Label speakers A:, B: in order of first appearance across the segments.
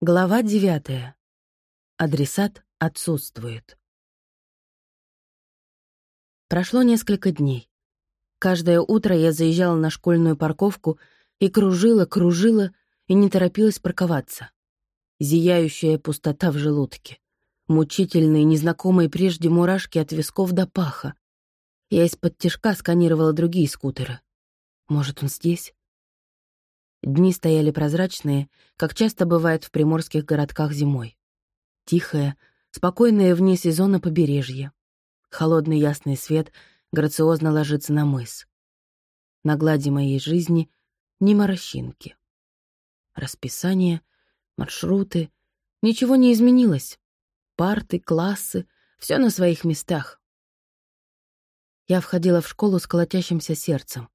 A: Глава девятая. Адресат отсутствует. Прошло несколько дней. Каждое утро я заезжала на школьную парковку и кружила, кружила и не торопилась парковаться. Зияющая пустота в желудке. Мучительные, незнакомые прежде мурашки от висков до паха. Я из-под тишка сканировала другие скутеры. Может, он здесь? Дни стояли прозрачные, как часто бывает в приморских городках зимой. Тихое, спокойное вне сезона побережье. Холодный ясный свет грациозно ложится на мыс. На глади моей жизни ни морщинки. Расписание, маршруты. Ничего не изменилось. Парты, классы — все на своих местах. Я входила в школу с колотящимся сердцем.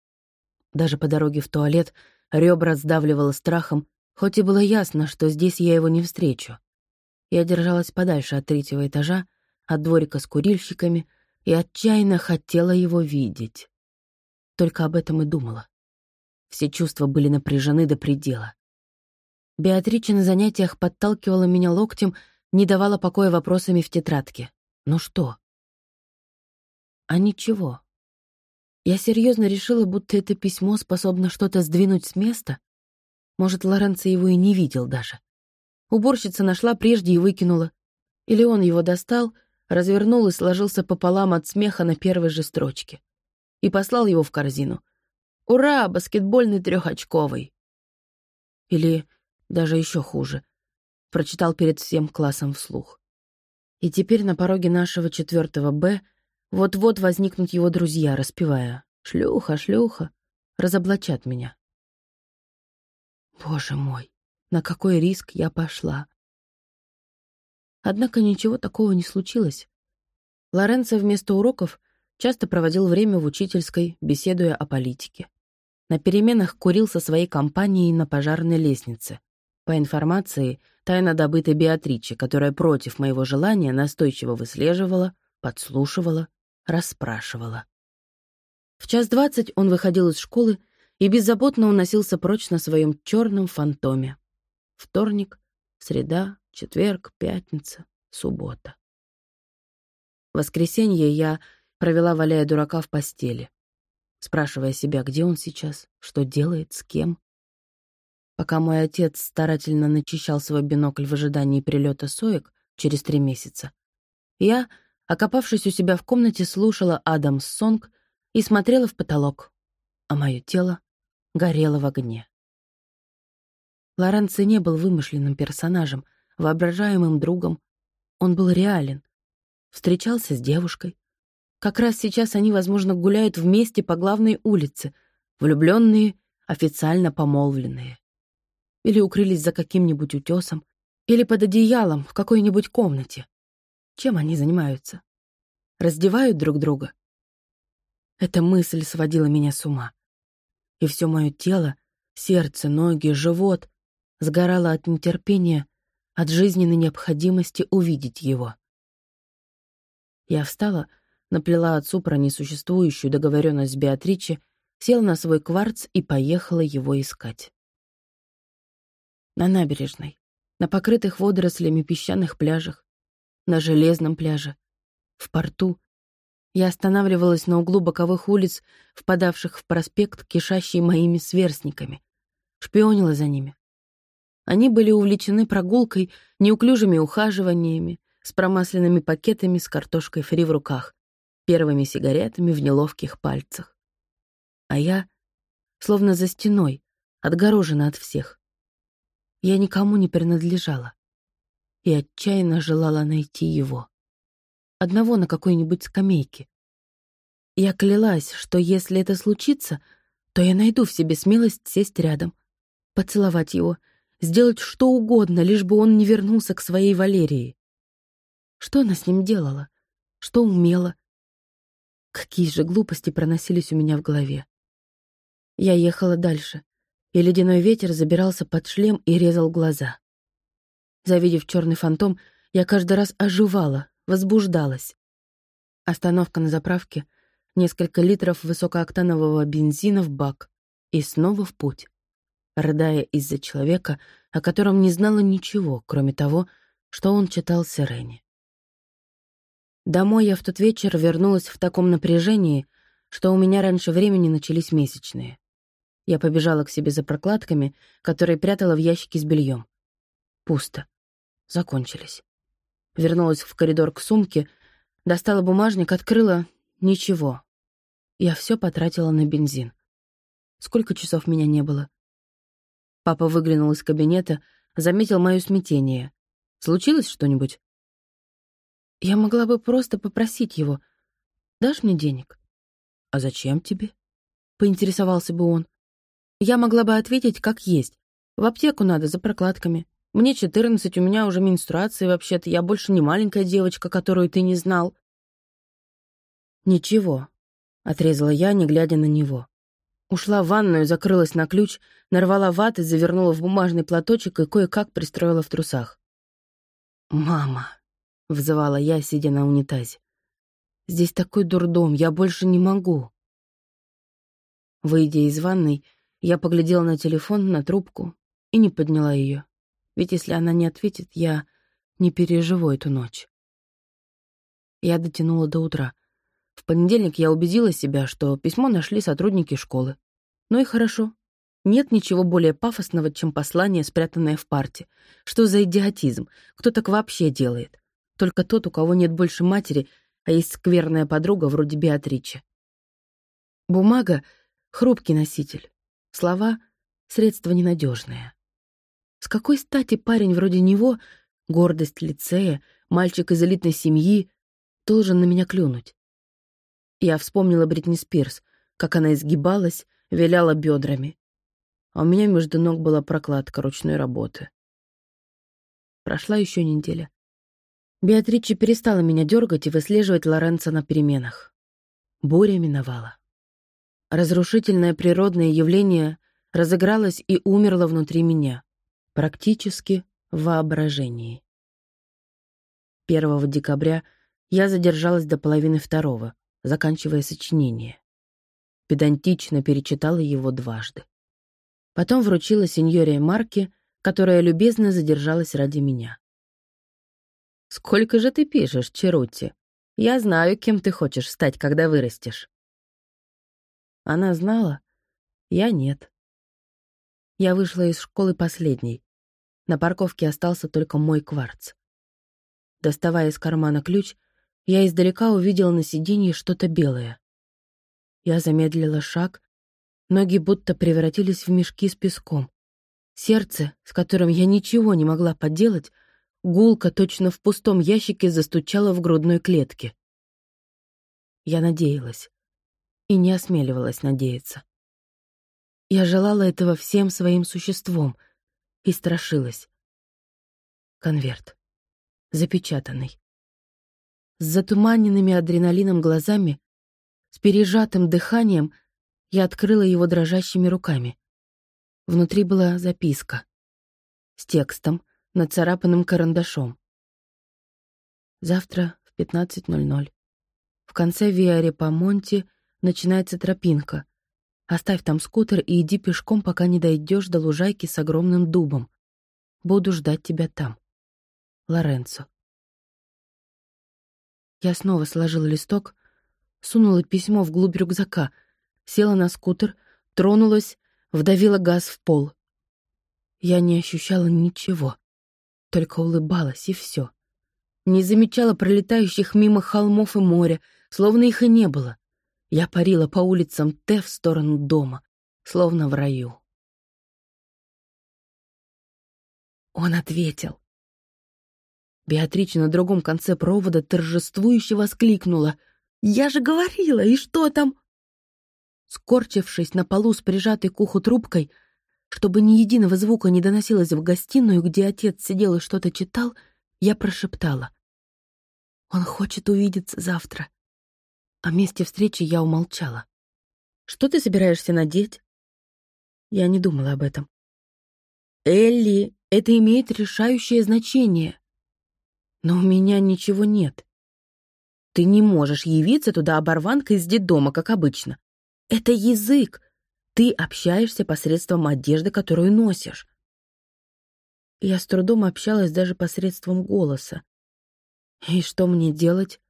A: Даже по дороге в туалет — Ребра сдавливало страхом, хоть и было ясно, что здесь я его не встречу. Я держалась подальше от третьего этажа, от дворика с курильщиками, и отчаянно хотела его видеть. Только об этом и думала. Все чувства были напряжены до предела. Беатрича на занятиях подталкивала меня локтем, не давала покоя вопросами в тетрадке. Ну что? А ничего. Я серьезно решила, будто это письмо способно что-то сдвинуть с места. Может, Лоренцо его и не видел даже. Уборщица нашла прежде и выкинула. Или он его достал, развернул и сложился пополам от смеха на первой же строчке. И послал его в корзину. «Ура, баскетбольный трехочковый!» Или даже еще хуже. Прочитал перед всем классом вслух. И теперь на пороге нашего четвертого «Б» Вот-вот возникнут его друзья, распевая «Шлюха, шлюха», разоблачат меня. Боже мой, на какой риск я пошла. Однако ничего такого не случилось. Лоренцо вместо уроков часто проводил время в учительской, беседуя о политике. На переменах курил со своей компанией на пожарной лестнице. По информации, тайно добытой Беатриче, которая против моего желания настойчиво выслеживала, подслушивала расспрашивала. В час двадцать он выходил из школы и беззаботно уносился прочь на своем черном фантоме. Вторник, среда, четверг, пятница, суббота. В воскресенье я провела, валяя дурака в постели, спрашивая себя, где он сейчас, что делает, с кем. Пока мой отец старательно начищал свой бинокль в ожидании прилета соек через три месяца, я окопавшись у себя в комнате, слушала Адамс Сонг и смотрела в потолок, а мое тело горело в огне. Лоренцо не был вымышленным персонажем, воображаемым другом. Он был реален. Встречался с девушкой. Как раз сейчас они, возможно, гуляют вместе по главной улице, влюбленные, официально помолвленные. Или укрылись за каким-нибудь утесом, или под одеялом в какой-нибудь комнате. Чем они занимаются? Раздевают друг друга? Эта мысль сводила меня с ума. И все мое тело, сердце, ноги, живот сгорало от нетерпения, от жизненной необходимости увидеть его. Я встала, наплела отцу про несуществующую договоренность с Беатриче, села на свой кварц и поехала его искать. На набережной, на покрытых водорослями песчаных пляжах, на железном пляже, в порту. Я останавливалась на углу боковых улиц, впадавших в проспект, кишащий моими сверстниками. Шпионила за ними. Они были увлечены прогулкой, неуклюжими ухаживаниями, с промасленными пакетами с картошкой фри в руках, первыми сигаретами в неловких пальцах. А я, словно за стеной, отгорожена от всех. Я никому не принадлежала и отчаянно желала найти его. Одного на какой-нибудь скамейке. Я клялась, что если это случится, то я найду в себе смелость сесть рядом, поцеловать его, сделать что угодно, лишь бы он не вернулся к своей Валерии. Что она с ним делала? Что умела? Какие же глупости проносились у меня в голове. Я ехала дальше, и ледяной ветер забирался под шлем и резал глаза. Завидев черный фантом, я каждый раз оживала, возбуждалась. Остановка на заправке, несколько литров высокооктанового бензина в бак и снова в путь, рыдая из-за человека, о котором не знала ничего, кроме того, что он читал Сирене. Домой я в тот вечер вернулась в таком напряжении, что у меня раньше времени начались месячные. Я побежала к себе за прокладками, которые прятала в ящике с бельем. Пусто. Закончились. Вернулась в коридор к сумке, достала бумажник, открыла — ничего. Я все потратила на бензин. Сколько часов меня не было? Папа выглянул из кабинета, заметил мое смятение. Случилось что-нибудь? Я могла бы просто попросить его. Дашь мне денег? А зачем тебе? Поинтересовался бы он. Я могла бы ответить, как есть. В аптеку надо, за прокладками. Мне четырнадцать, у меня уже менструации вообще-то. Я больше не маленькая девочка, которую ты не знал. Ничего, — отрезала я, не глядя на него. Ушла в ванную, закрылась на ключ, нарвала ваты, завернула в бумажный платочек и кое-как пристроила в трусах. «Мама», — взывала я, сидя на унитазе. «Здесь такой дурдом, я больше не могу». Выйдя из ванной, я поглядела на телефон, на трубку и не подняла ее. Ведь если она не ответит, я не переживу эту ночь. Я дотянула до утра. В понедельник я убедила себя, что письмо нашли сотрудники школы. Ну и хорошо. Нет ничего более пафосного, чем послание, спрятанное в парте. Что за идиотизм? Кто так вообще делает? Только тот, у кого нет больше матери, а есть скверная подруга вроде Беатричи. Бумага — хрупкий носитель. Слова — средство ненадежное. Какой стати парень вроде него, гордость лицея, мальчик из элитной семьи, должен на меня клюнуть? Я вспомнила Бритни Спирс, как она изгибалась, виляла бедрами. А у меня между ног была прокладка ручной работы. Прошла еще неделя. Беатрича перестала меня дергать и выслеживать Лоренцо на переменах. Буря миновала. Разрушительное природное явление разыгралось и умерло внутри меня, практически в воображении. 1 декабря я задержалась до половины второго, заканчивая сочинение. Педантично перечитала его дважды. Потом вручила сеньоре Марке, которая любезно задержалась ради меня. «Сколько же ты пишешь, Черутти? Я знаю, кем ты хочешь стать, когда вырастешь». Она знала, я нет. Я вышла из школы последней. На парковке остался только мой кварц. Доставая из кармана ключ, я издалека увидела на сиденье что-то белое. Я замедлила шаг, ноги будто превратились в мешки с песком. Сердце, с которым я ничего не могла поделать, гулко точно в пустом ящике застучало в грудной клетке. Я надеялась и не осмеливалась надеяться. Я желала этого всем своим существом и страшилась. Конверт. Запечатанный с затуманенными адреналином глазами, с пережатым дыханием, я открыла его дрожащими руками. Внутри была записка с текстом, нацарапанным карандашом. Завтра в 15.00. В конце Виаре по Монти начинается тропинка. Оставь там скутер и иди пешком, пока не дойдешь до лужайки с огромным дубом. Буду ждать тебя там. Лоренцо. Я снова сложила листок, сунула письмо вглубь рюкзака, села на скутер, тронулась, вдавила газ в пол. Я не ощущала ничего, только улыбалась, и все. Не замечала пролетающих мимо холмов и моря, словно их и не было. Я парила по улицам Т в сторону дома, словно в раю. Он ответил. Беатрича на другом конце провода торжествующе воскликнула. «Я же говорила, и что там?» Скорчившись на полу с прижатой к уху трубкой, чтобы ни единого звука не доносилось в гостиную, где отец сидел и что-то читал, я прошептала. «Он хочет увидеться завтра». О месте встречи я умолчала. «Что ты собираешься надеть?» Я не думала об этом. «Элли, это имеет решающее значение. Но у меня ничего нет. Ты не можешь явиться туда оборванкой из детдома, как обычно. Это язык. Ты общаешься посредством одежды, которую носишь. Я с трудом общалась даже посредством голоса. И что мне делать?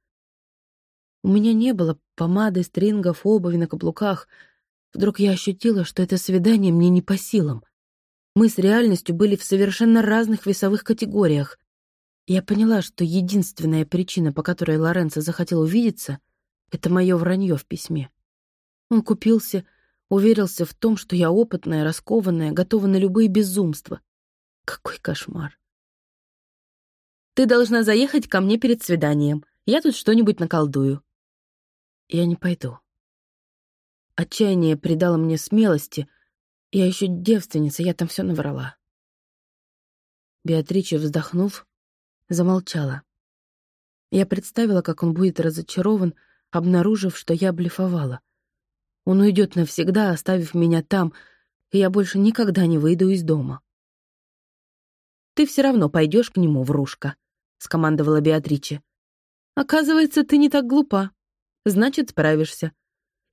A: У меня не было помады, стрингов, обуви на каблуках. Вдруг я ощутила, что это свидание мне не по силам. Мы с реальностью были в совершенно разных весовых категориях. Я поняла, что единственная причина, по которой Лоренцо захотел увидеться, это мое вранье в письме. Он купился, уверился в том, что я опытная, раскованная, готова на любые безумства. Какой кошмар. «Ты должна заехать ко мне перед свиданием. Я тут что-нибудь наколдую». «Я не пойду». Отчаяние придало мне смелости, я еще девственница, я там все наврала. Беатрича, вздохнув, замолчала. Я представила, как он будет разочарован, обнаружив, что я блефовала. Он уйдет навсегда, оставив меня там, и я больше никогда не выйду из дома. «Ты все равно пойдешь к нему, врушка», — скомандовала Беатриче. «Оказывается, ты не так глупа. Значит, справишься.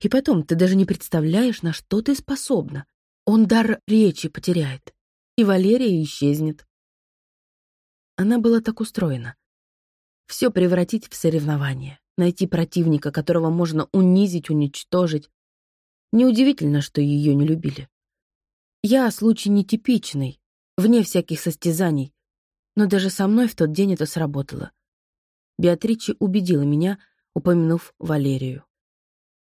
A: И потом, ты даже не представляешь, на что ты способна. Он дар речи потеряет, и Валерия исчезнет. Она была так устроена. Все превратить в соревнование, найти противника, которого можно унизить, уничтожить. Неудивительно, что ее не любили. Я случай нетипичный, вне всяких состязаний, но даже со мной в тот день это сработало. Беатриче убедила меня, упомянув Валерию.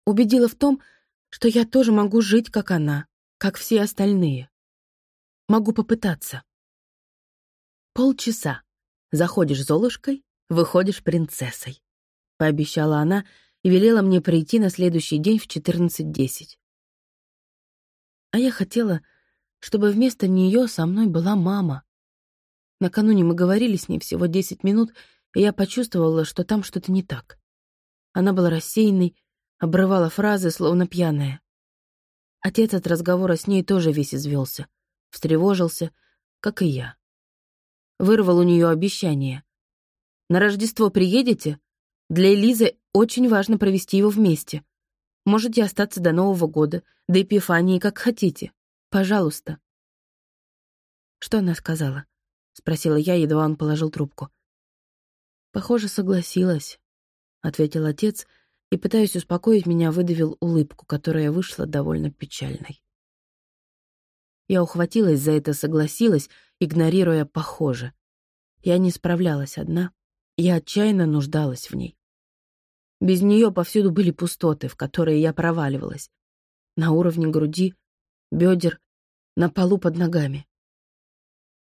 A: Убедила в том, что я тоже могу жить, как она, как все остальные. Могу попытаться. Полчаса. Заходишь Золушкой, выходишь принцессой. Пообещала она и велела мне прийти на следующий день в 14.10. А я хотела, чтобы вместо нее со мной была мама. Накануне мы говорили с ней всего 10 минут, и я почувствовала, что там что-то не так. Она была рассеянной, обрывала фразы, словно пьяная. Отец от разговора с ней тоже весь извелся, встревожился, как и я. Вырвал у нее обещание. «На Рождество приедете? Для Элизы очень важно провести его вместе. Можете остаться до Нового года, до Эпифании, как хотите. Пожалуйста». «Что она сказала?» — спросила я, едва он положил трубку. «Похоже, согласилась», — ответил отец, — и, пытаясь успокоить меня, выдавил улыбку, которая вышла довольно печальной. Я ухватилась за это, согласилась, игнорируя «похоже». Я не справлялась одна, я отчаянно нуждалась в ней. Без нее повсюду были пустоты, в которые я проваливалась. На уровне груди, бедер, на полу под ногами.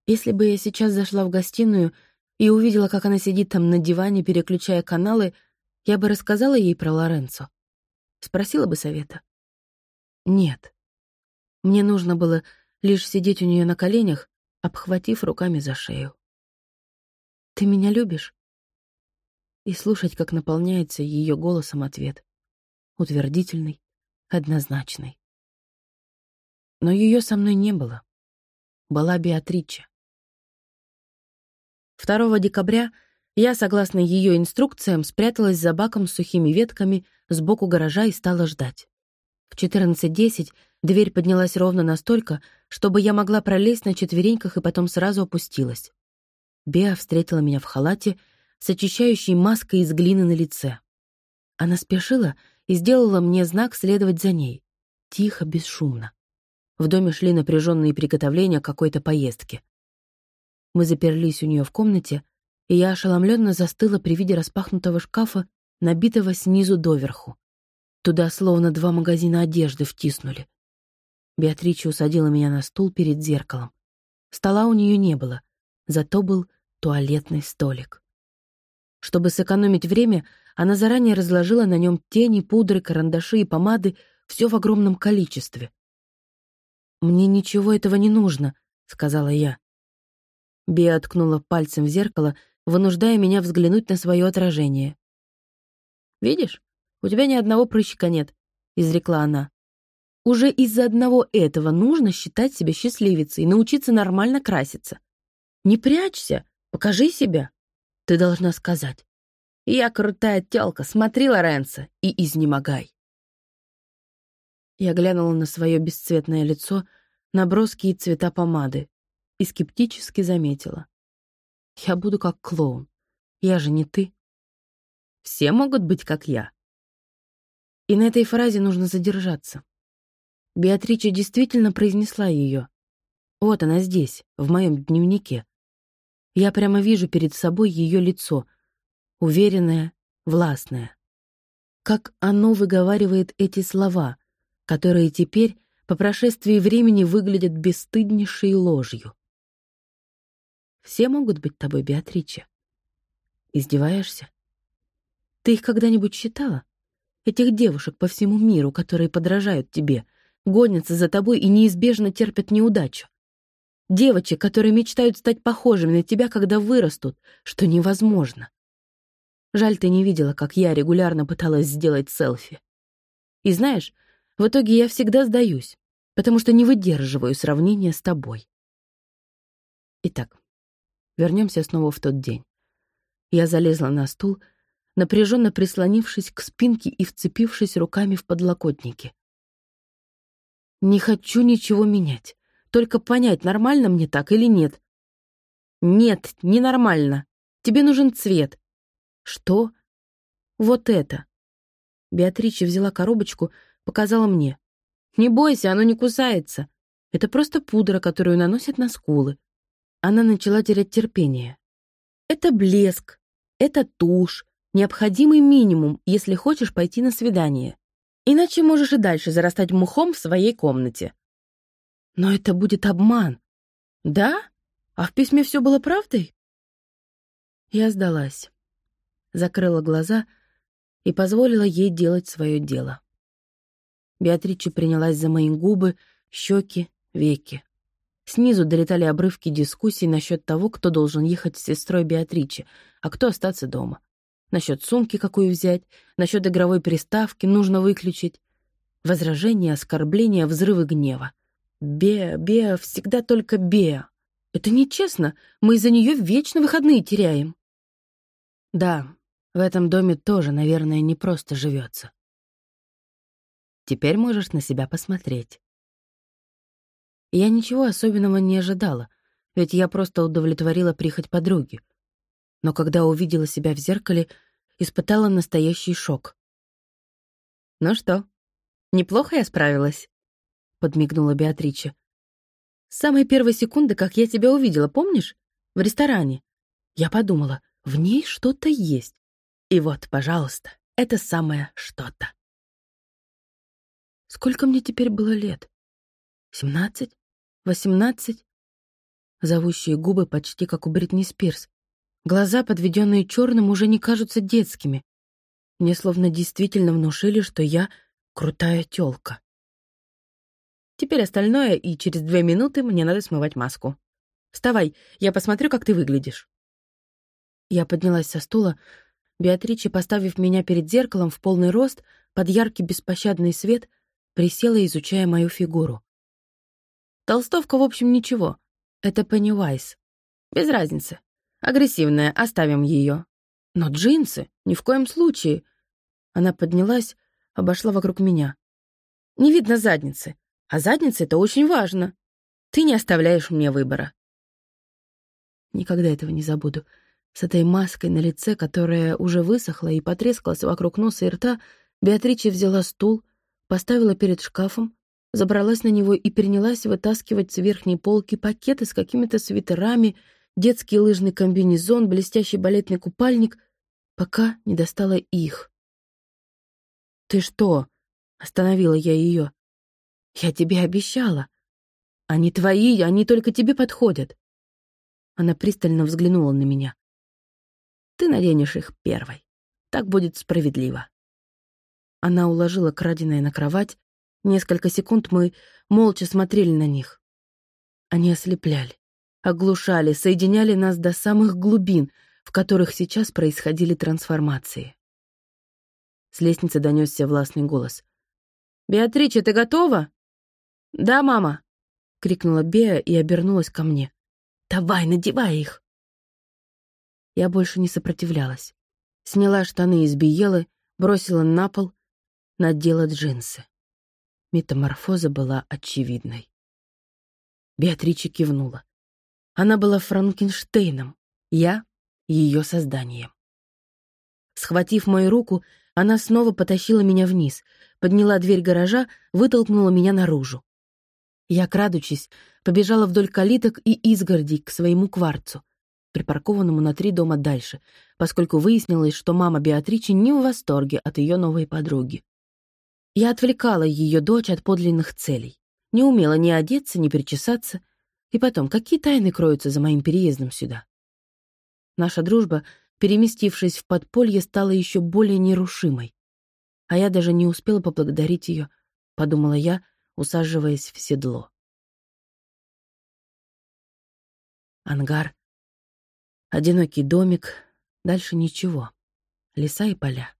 A: Если бы я сейчас зашла в гостиную и увидела, как она сидит там на диване, переключая каналы, я бы рассказала ей про Лоренцо. Спросила бы совета. Нет. Мне нужно было лишь сидеть у нее на коленях, обхватив руками за шею. «Ты меня любишь?» И слушать, как наполняется ее голосом ответ. Утвердительный, однозначный. Но ее со мной не было. Была Беатрича. 2 декабря я, согласно ее инструкциям, спряталась за баком с сухими ветками сбоку гаража и стала ждать. В 14.10 дверь поднялась ровно настолько, чтобы я могла пролезть на четвереньках и потом сразу опустилась. Беа встретила меня в халате с очищающей маской из глины на лице. Она спешила и сделала мне знак следовать за ней. Тихо, бесшумно. В доме шли напряженные приготовления какой-то поездке. Мы заперлись у нее в комнате, и я ошеломленно застыла при виде распахнутого шкафа, набитого снизу доверху. Туда словно два магазина одежды втиснули. Беатрича усадила меня на стул перед зеркалом. Стола у нее не было, зато был туалетный столик. Чтобы сэкономить время, она заранее разложила на нем тени, пудры, карандаши и помады, все в огромном количестве. «Мне ничего этого не нужно», — сказала я. Беа ткнула пальцем в зеркало вынуждая меня взглянуть на свое отражение. «Видишь, у тебя ни одного прыщика нет», — изрекла она. «Уже из-за одного этого нужно считать себя счастливицей и научиться нормально краситься. Не прячься, покажи себя. Ты должна сказать. Я крутая тёлка, смотри, Лоренцо, и изнемогай». Я глянула на свое бесцветное лицо, наброски и цвета помады. и скептически заметила. «Я буду как клоун. Я же не ты». «Все могут быть как я». И на этой фразе нужно задержаться. Беатрича действительно произнесла ее. Вот она здесь, в моем дневнике. Я прямо вижу перед собой ее лицо, уверенное, властное. Как оно выговаривает эти слова, которые теперь, по прошествии времени, выглядят бесстыднейшей ложью. Все могут быть тобой, Беатрича. Издеваешься? Ты их когда-нибудь считала? Этих девушек по всему миру, которые подражают тебе, гонятся за тобой и неизбежно терпят неудачу. Девочек, которые мечтают стать похожими на тебя, когда вырастут, что невозможно. Жаль, ты не видела, как я регулярно пыталась сделать селфи. И знаешь, в итоге я всегда сдаюсь, потому что не выдерживаю сравнения с тобой. Итак, вернемся снова в тот день. Я залезла на стул, напряженно прислонившись к спинке и вцепившись руками в подлокотники. Не хочу ничего менять. Только понять, нормально мне так или нет. Нет, ненормально. Тебе нужен цвет. Что? Вот это. Беатрича взяла коробочку, показала мне. Не бойся, оно не кусается. Это просто пудра, которую наносят на скулы. Она начала терять терпение. Это блеск, это тушь, необходимый минимум, если хочешь пойти на свидание. Иначе можешь и дальше зарастать мухом в своей комнате. Но это будет обман. Да? А в письме все было правдой? Я сдалась. Закрыла глаза и позволила ей делать свое дело. Беатрича принялась за мои губы, щеки, веки. Снизу долетали обрывки дискуссий насчет того, кто должен ехать с сестрой Беатричи, а кто остаться дома. Насчет сумки какую взять, насчет игровой приставки нужно выключить. Возражения, оскорбления, взрывы гнева. Беа, Беа, всегда только Беа. Это нечестно, мы из-за нее вечно выходные теряем. Да, в этом доме тоже, наверное, не просто живется. Теперь можешь на себя посмотреть. Я ничего особенного не ожидала, ведь я просто удовлетворила прихоть подруги — но когда увидела себя в зеркале, испытала настоящий шок. «Ну что, неплохо я справилась?» — подмигнула Беатрича. «С самой первой секунды, как я тебя увидела, помнишь? В ресторане. Я подумала, в ней что-то есть. И вот, пожалуйста, это самое что-то». Сколько мне теперь было лет? Семнадцать? Восемнадцать? Зовущие губы почти как у Бритни Спирс. Глаза, подведенные черным, уже не кажутся детскими. Мне словно действительно внушили, что я крутая тёлка. Теперь остальное, и через две минуты мне надо смывать маску. Вставай, я посмотрю, как ты выглядишь. Я поднялась со стула. Беатриче, поставив меня перед зеркалом в полный рост, под яркий беспощадный свет, присела, изучая мою фигуру. Толстовка, в общем, ничего. Это Пеннивайз. Без разницы. Агрессивная, оставим ее. Но джинсы? Ни в коем случае. Она поднялась, обошла вокруг меня. Не видно задницы. А задница — это очень важно. Ты не оставляешь мне выбора. Никогда этого не забуду. С этой маской на лице, которая уже высохла и потрескалась вокруг носа и рта, Беатрича взяла стул, поставила перед шкафом, забралась на него и принялась вытаскивать с верхней полки пакеты с какими-то свитерами, детский лыжный комбинезон, блестящий балетный купальник, пока не достала их. «Ты что?» — остановила я ее. «Я тебе обещала. Они твои, они только тебе подходят». Она пристально взглянула на меня. «Ты наденешь их первой. Так будет справедливо». Она уложила краденое на кровать. Несколько секунд мы молча смотрели на них. Они ослепляли оглушали, соединяли нас до самых глубин, в которых сейчас происходили трансформации. С лестницы донесся властный голос. «Беатрича, ты готова?» «Да, мама», — крикнула Беа и обернулась ко мне. «Давай, надевай их!» Я больше не сопротивлялась. Сняла штаны из биелы, бросила на пол, надела джинсы. Метаморфоза была очевидной. Беатрича кивнула. Она была Франкенштейном, я — ее созданием. Схватив мою руку, она снова потащила меня вниз, подняла дверь гаража, вытолкнула меня наружу. Я, крадучись, побежала вдоль калиток и изгородей к своему кварцу, припаркованному на три дома дальше, поскольку выяснилось, что мама Беатричи не в восторге от ее новой подруги. Я отвлекала ее дочь от подлинных целей. Не умела ни одеться, ни причесаться. И потом, какие тайны кроются за моим переездом сюда? Наша дружба, переместившись в подполье, стала еще более нерушимой. А я даже не успела поблагодарить ее, подумала я, усаживаясь в седло. Ангар. Одинокий домик. Дальше ничего. Леса и поля.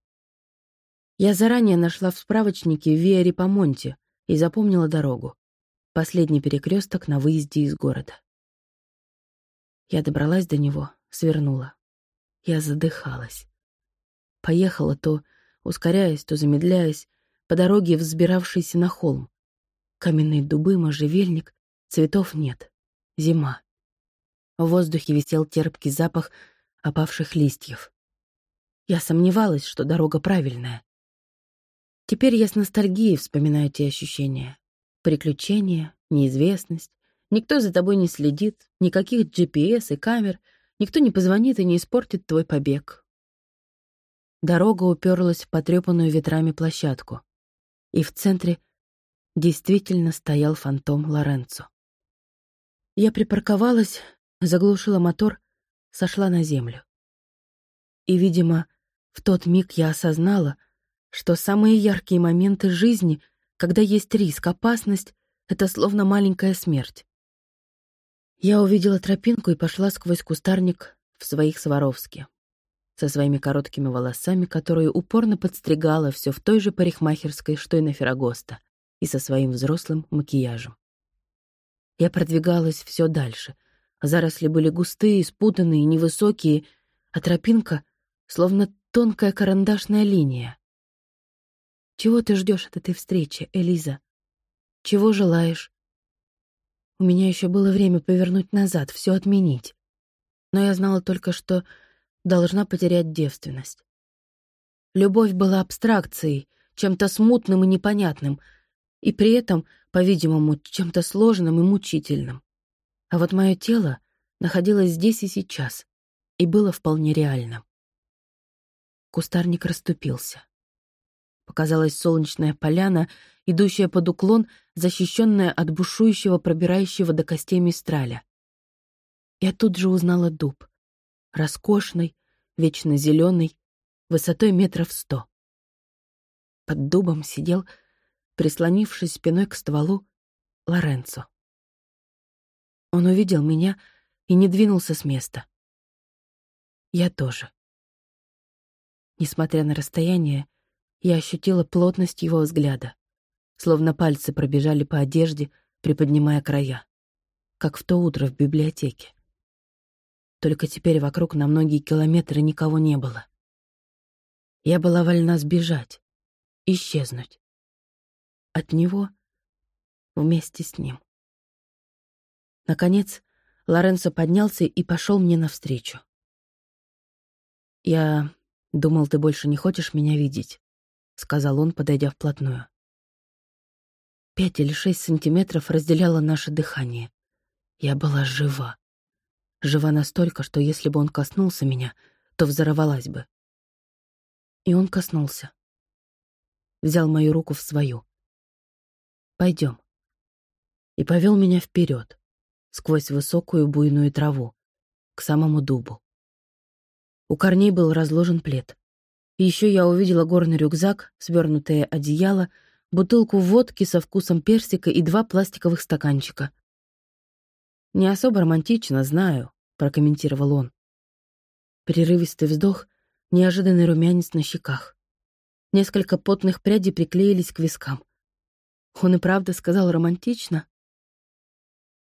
A: Я заранее нашла в справочнике Виа Рипамонте и запомнила дорогу. Последний перекресток на выезде из города. Я добралась до него, свернула. Я задыхалась. Поехала то, ускоряясь, то замедляясь, по дороге, взбиравшейся на холм. Каменные дубы, можжевельник, цветов нет. Зима. В воздухе висел терпкий запах опавших листьев. Я сомневалась, что дорога правильная. Теперь я с ностальгией вспоминаю те ощущения. Приключения, неизвестность. Никто за тобой не следит, никаких GPS и камер. Никто не позвонит и не испортит твой побег. Дорога уперлась в потрепанную ветрами площадку. И в центре действительно стоял фантом Лоренцо. Я припарковалась, заглушила мотор, сошла на землю. И, видимо, в тот миг я осознала, что самые яркие моменты жизни, когда есть риск, опасность, это словно маленькая смерть. Я увидела тропинку и пошла сквозь кустарник в своих Сваровске, со своими короткими волосами, которые упорно подстригала все в той же парикмахерской, что и на Феррагоста, и со своим взрослым макияжем. Я продвигалась все дальше. Заросли были густые, спутанные, невысокие, а тропинка — словно тонкая карандашная линия. Чего ты ждешь от этой встречи, Элиза? Чего желаешь? У меня еще было время повернуть назад, все отменить. Но я знала только, что должна потерять девственность. Любовь была абстракцией, чем-то смутным и непонятным, и при этом, по-видимому, чем-то сложным и мучительным. А вот мое тело находилось здесь и сейчас, и было вполне реальным. Кустарник расступился. Показалась солнечная поляна, идущая под уклон, защищенная от бушующего, пробирающего до костей мистраля. Я тут же узнала дуб. Роскошный, вечно зеленый, высотой метров сто. Под дубом сидел, прислонившись спиной к стволу, Лоренцо. Он увидел меня и не двинулся с места. Я тоже. Несмотря на расстояние, я ощутила плотность его взгляда, словно пальцы пробежали по одежде, приподнимая края, как в то утро в библиотеке. Только теперь вокруг на многие километры никого не было. Я была вольна сбежать, исчезнуть. От него вместе с ним. Наконец, Лоренцо поднялся и пошел мне навстречу. «Я думал, ты больше не хочешь меня видеть», — сказал он, подойдя вплотную. Пять или шесть сантиметров разделяло наше дыхание. Я была жива. Жива настолько, что если бы он коснулся меня, то взорвалась бы. И он коснулся. Взял мою руку в свою. Пойдем. И повел меня вперед, сквозь высокую буйную траву, к самому дубу. У корней был разложен плед. Еще я увидела горный рюкзак, свернутое одеяло, бутылку водки со вкусом персика и два пластиковых стаканчика. «Не особо романтично, знаю», — прокомментировал он. Прерывистый вздох, неожиданный румянец на щеках. Несколько потных прядей приклеились к вискам. Он и правда сказал романтично.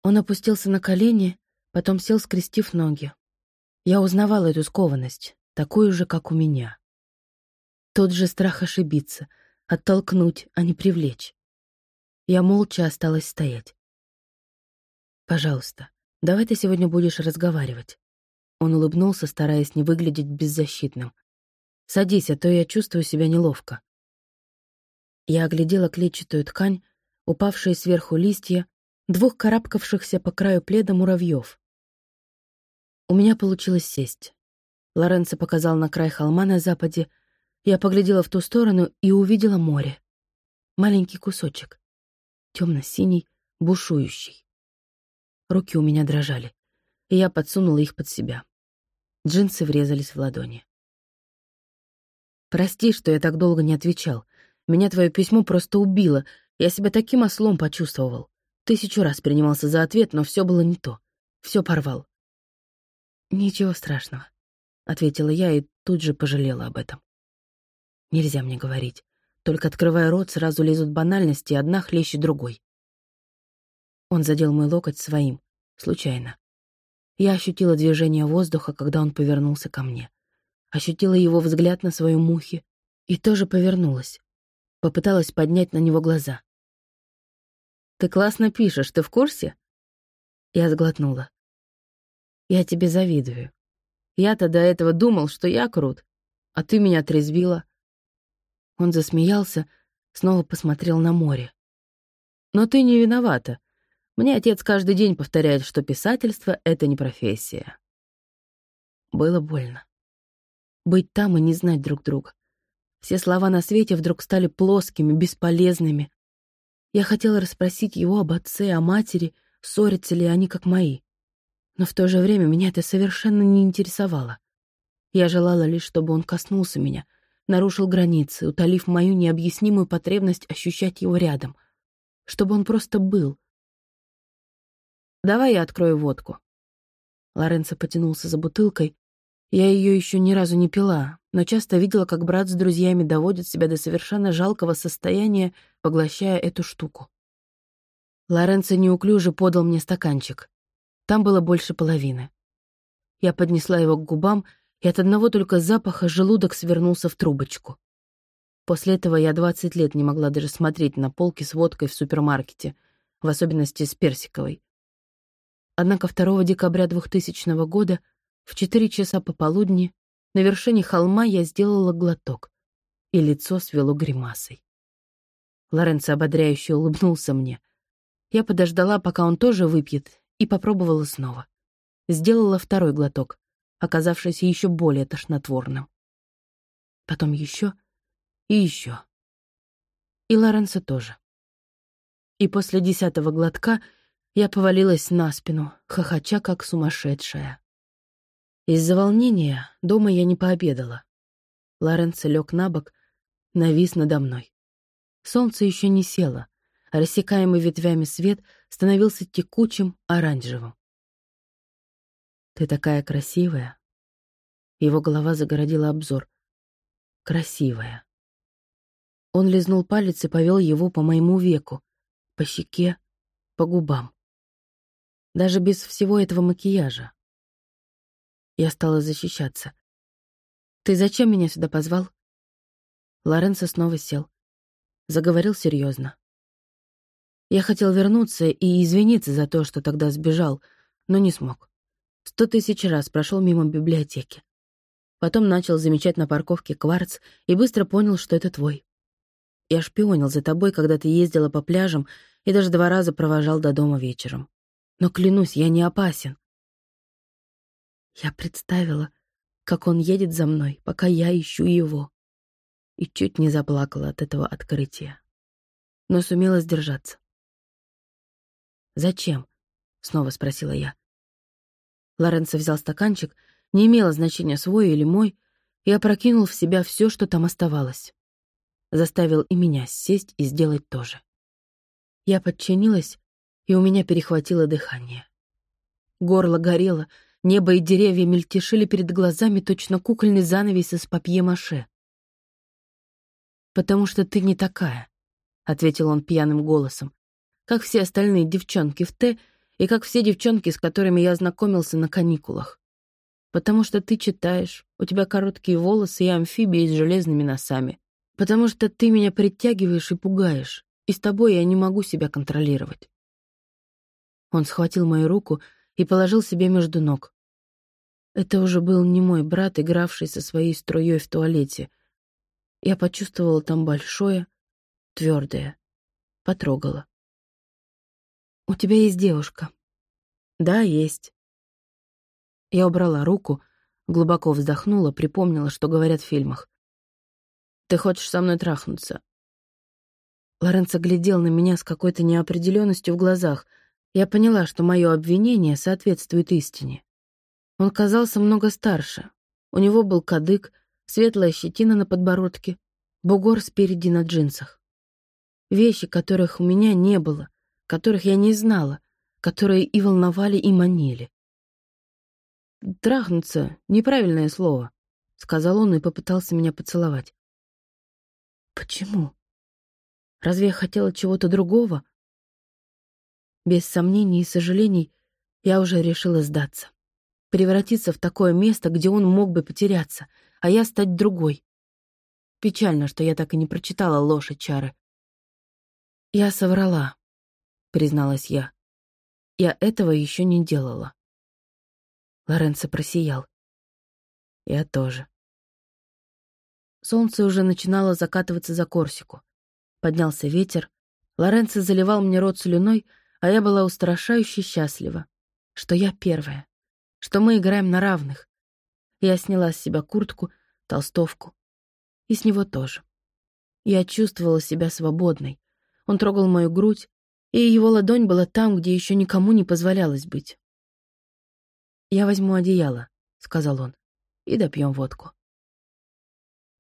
A: Он опустился на колени, потом сел, скрестив ноги. Я узнавала эту скованность, такую же, как у меня. Тот же страх ошибиться, оттолкнуть, а не привлечь. Я молча осталась стоять. «Пожалуйста, Давай ты сегодня будешь разговаривать. Он улыбнулся, стараясь не выглядеть беззащитным. Садись, а то я чувствую себя неловко. Я оглядела клетчатую ткань, упавшие сверху листья, двух карабкавшихся по краю пледа муравьев. У меня получилось сесть. Лоренцо показал на край холма на западе. Я поглядела в ту сторону и увидела море. Маленький кусочек. темно-синий, бушующий. Руки у меня дрожали, и я подсунула их под себя. Джинсы врезались в ладони. «Прости, что я так долго не отвечал. Меня твое письмо просто убило. Я себя таким ослом почувствовал. Тысячу раз принимался за ответ, но все было не то. Все порвал. «Ничего страшного», — ответила я и тут же пожалела об этом. Нельзя мне говорить. Только открывая рот, сразу лезут банальности, одна хлеще другой. Он задел мой локоть своим, случайно. Я ощутила движение воздуха, когда он повернулся ко мне. Ощутила его взгляд на своем мухе и тоже повернулась. Попыталась поднять на него глаза. «Ты классно пишешь, ты в курсе?» Я сглотнула. Я тебе завидую. Я-то до этого думал, что я крут, а ты меня трезвила. Он засмеялся, снова посмотрел на море. Но ты не виновата. Мне отец каждый день повторяет, что писательство — это не профессия. Было больно. Быть там и не знать друг друга. Все слова на свете вдруг стали плоскими, бесполезными. Я хотела расспросить его об отце, о матери, ссорятся ли они, как мои. Но в то же время меня это совершенно не интересовало. Я желала лишь, чтобы он коснулся меня, нарушил границы, утолив мою необъяснимую потребность ощущать его рядом. Чтобы он просто был. «Давай я открою водку». Лоренцо потянулся за бутылкой. Я ее еще ни разу не пила, но часто видела, как брат с друзьями доводит себя до совершенно жалкого состояния, поглощая эту штуку. Лоренцо неуклюже подал мне стаканчик. Там было больше половины. Я поднесла его к губам, и от одного только запаха желудок свернулся в трубочку. После этого я 20 лет не могла даже смотреть на полки с водкой в супермаркете, в особенности с персиковой. Однако 2 декабря 2000 года в 4 часа пополудни на вершине холма я сделала глоток, и лицо свело гримасой. Лоренцо ободряюще улыбнулся мне. Я подождала, пока он тоже выпьет, и попробовала снова. Сделала второй глоток, оказавшийся еще более тошнотворным. Потом еще и еще. И Лоренцо тоже. И после десятого глотка я повалилась на спину, хохоча как сумасшедшая. Из-за волнения дома я не пообедала. Лоренцо лег на бок, навис надо мной. Солнце еще не село, рассекаемый ветвями свет становился текучим, оранжевым. «Ты такая красивая!» Его голова загородила обзор. «Красивая!» Он лизнул палец и повел его по моему веку, по щеке, по губам. Даже без всего этого макияжа. Я стала защищаться. «Ты зачем меня сюда позвал?» Лоренцо снова сел. Заговорил серьезно. Я хотел вернуться и извиниться за то, что тогда сбежал, но не смог. Сто тысяч раз прошел мимо библиотеки. Потом начал замечать на парковке кварц и быстро понял, что это твой. Я шпионил за тобой, когда ты ездила по пляжам, и даже два раза провожал до дома вечером. Но клянусь, я не опасен. Я представила, как он едет за мной, пока я ищу его. И чуть не заплакала от этого открытия. Но сумела сдержаться. «Зачем?» — снова спросила я. Лоренцо взял стаканчик, не имело значения, свой или мой, и опрокинул в себя все, что там оставалось. Заставил и меня сесть и сделать то же. Я подчинилась, и у меня перехватило дыхание. Горло горело, небо и деревья мельтешили перед глазами точно кукольный занавес из папье-маше. «Потому что ты не такая», — ответил он пьяным голосом, как все остальные девчонки в Т и как все девчонки, с которыми я знакомился на каникулах. Потому что ты читаешь, у тебя короткие волосы и амфибии с железными носами. Потому что ты меня притягиваешь и пугаешь, и с тобой я не могу себя контролировать. Он схватил мою руку и положил себе между ног. Это уже был не мой брат, игравший со своей струей в туалете. Я почувствовала там большое, твердое. Потрогала. «У тебя есть девушка?» «Да, есть». Я убрала руку, глубоко вздохнула, припомнила, что говорят в фильмах. «Ты хочешь со мной трахнуться?» Лоренцо глядел на меня с какой-то неопределенностью в глазах. Я поняла, что мое обвинение соответствует истине. Он казался много старше. У него был кадык, светлая щетина на подбородке, бугор спереди на джинсах. Вещи, которых у меня не было, которых я не знала, которые и волновали, и манили. «Трахнуться — неправильное слово», — сказал он и попытался меня поцеловать. «Почему? Разве я хотела чего-то другого?» Без сомнений и сожалений я уже решила сдаться превратиться в такое место, где он мог бы потеряться, а я стать другой. Печально, что я так и не прочитала лошадь чары. «Я соврала», — призналась я. «Я этого еще не делала». Лоренцо просиял. «Я тоже». Солнце уже начинало закатываться за Корсику. Поднялся ветер. Лоренцо заливал мне рот слюной, а я была устрашающе счастлива, что я первая что мы играем на равных. Я сняла с себя куртку, толстовку. И с него тоже. Я чувствовала себя свободной. Он трогал мою грудь, и его ладонь была там, где еще никому не позволялось быть. «Я возьму одеяло», — сказал он, — «и допьем водку».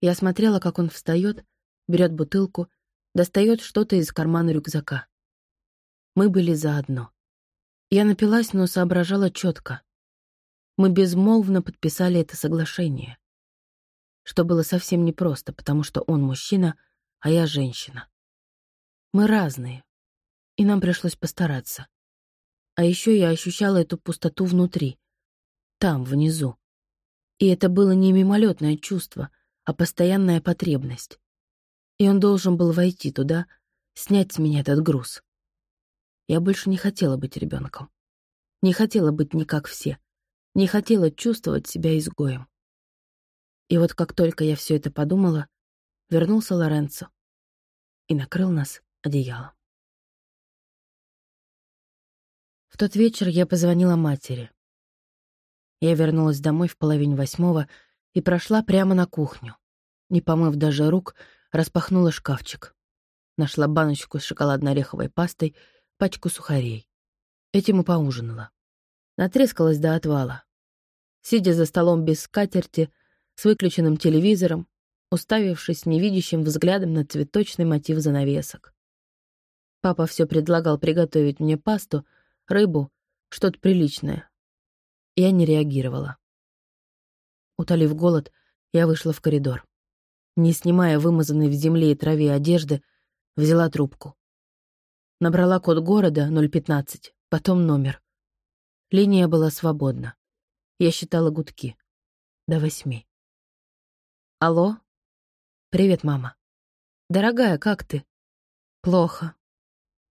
A: Я смотрела, как он встает, берет бутылку, достает что-то из кармана рюкзака. Мы были заодно. Я напилась, но соображала четко. Мы безмолвно подписали это соглашение. Что было совсем непросто, потому что он мужчина, а я женщина. Мы разные, и нам пришлось постараться. А еще я ощущала эту пустоту внутри, там, внизу. И это было не мимолетное чувство, а постоянная потребность. И он должен был войти туда, снять с меня этот груз. Я больше не хотела быть ребенком. Не хотела быть не как все не хотела чувствовать себя изгоем. И вот как только я все это подумала, вернулся Лоренцо и накрыл нас одеялом. В тот вечер я позвонила матери. Я вернулась домой в половине восьмого и прошла прямо на кухню. Не помыв даже рук, распахнула шкафчик. Нашла баночку с шоколадно-ореховой пастой, пачку сухарей. Этим и поужинала. Натрескалась до отвала. Сидя за столом без скатерти, с выключенным телевизором, уставившись невидящим взглядом на цветочный мотив занавесок. Папа все предлагал приготовить мне пасту, рыбу, что-то приличное. Я не реагировала. Утолив голод, я вышла в коридор. Не снимая вымазанной в земле и траве одежды, взяла трубку. Набрала код города 015, потом номер. Линия была свободна. Я считала гудки. До восьми. Алло? Привет, мама. Дорогая, как ты? Плохо.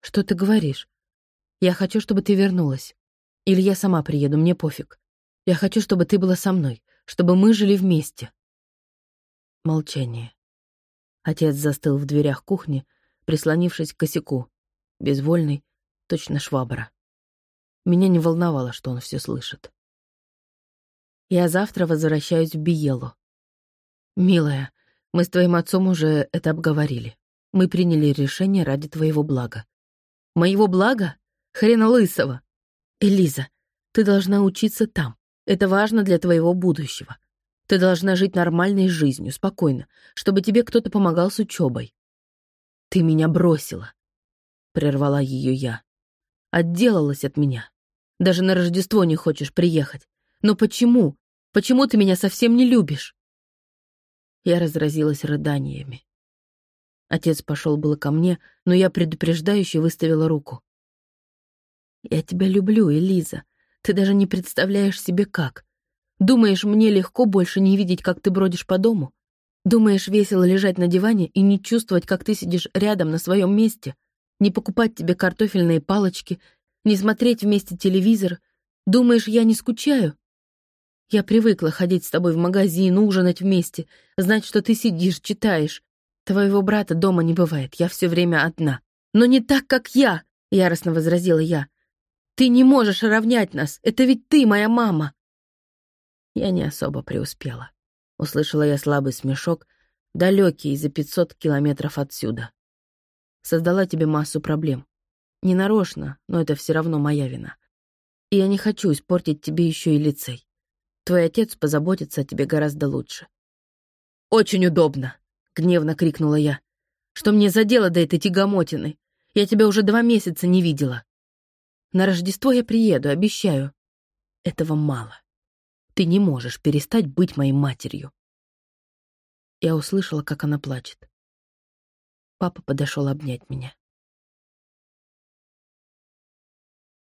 A: Что ты говоришь? Я хочу, чтобы ты вернулась. Или я сама приеду, мне пофиг. Я хочу, чтобы ты была со мной, чтобы мы жили вместе. Молчание. Отец застыл в дверях кухни, прислонившись к косяку, безвольный, точно швабра. Меня не волновало, что он все слышит. Я завтра возвращаюсь в Биелу. Милая, мы с твоим отцом уже это обговорили. Мы приняли решение ради твоего блага. Моего блага? Хрена лысого. Элиза, ты должна учиться там. Это важно для твоего будущего. Ты должна жить нормальной жизнью, спокойно, чтобы тебе кто-то помогал с учебой. Ты меня бросила, прервала ее я. Отделалась от меня. Даже на Рождество не хочешь приехать. Но почему? Почему ты меня совсем не любишь?» Я разразилась рыданиями. Отец пошел было ко мне, но я предупреждающе выставила руку. «Я тебя люблю, Элиза. Ты даже не представляешь себе как. Думаешь, мне легко больше не видеть, как ты бродишь по дому? Думаешь, весело лежать на диване и не чувствовать, как ты сидишь рядом на своем месте? Не покупать тебе картофельные палочки, не смотреть вместе телевизор, Думаешь, я не скучаю? Я привыкла ходить с тобой в магазин, ужинать вместе, знать, что ты сидишь, читаешь. Твоего брата дома не бывает, я все время одна. Но не так, как я, яростно возразила я. Ты не можешь равнять нас, это ведь ты моя мама. Я не особо преуспела. Услышала я слабый смешок, далекий за пятьсот километров отсюда. Создала тебе массу проблем. Не нарочно, но это все равно моя вина. И я не хочу испортить тебе еще и лицей. Твой отец позаботится о тебе гораздо лучше. «Очень удобно!» — гневно крикнула я. «Что мне за дело до этой тягомотины? Я тебя уже два месяца не видела. На Рождество я приеду, обещаю. Этого мало. Ты не можешь перестать быть моей матерью». Я услышала, как она плачет. Папа подошел обнять меня.